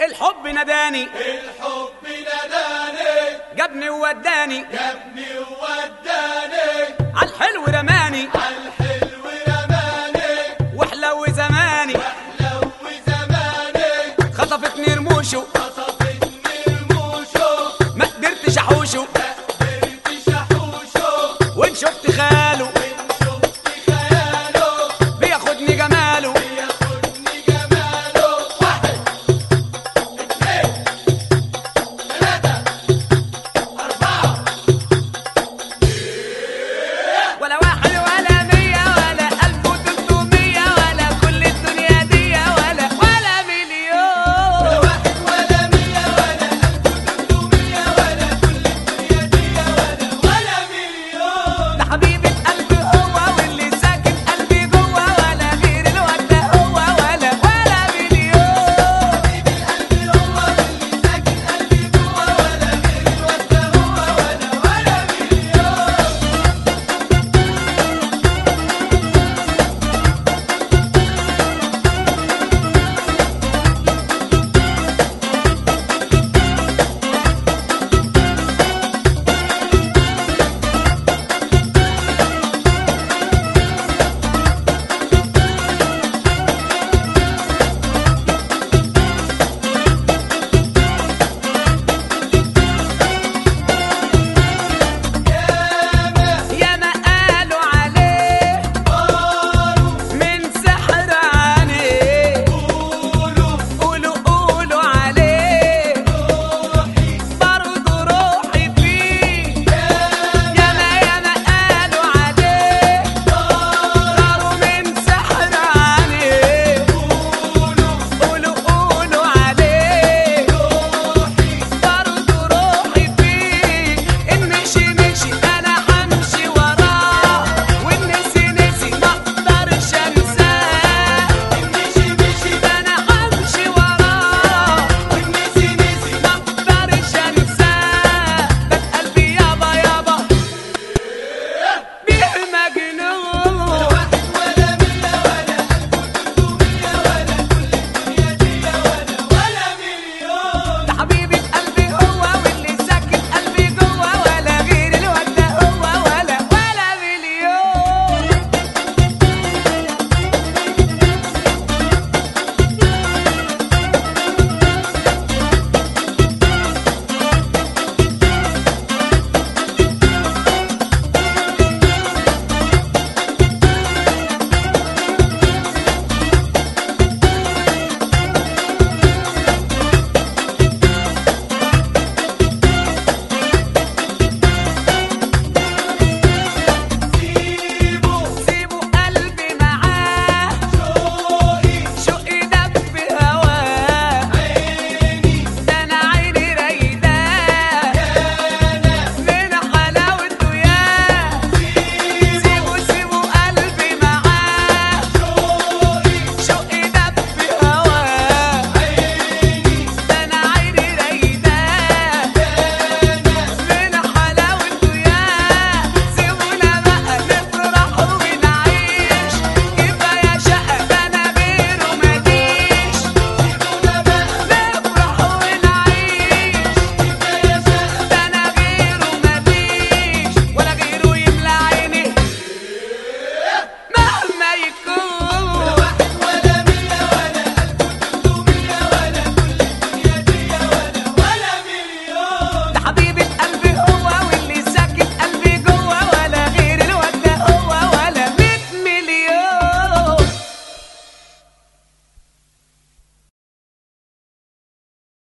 الحب نداني الحب نداني جابني ووداني. جابني ووداني. عالحلو رماني.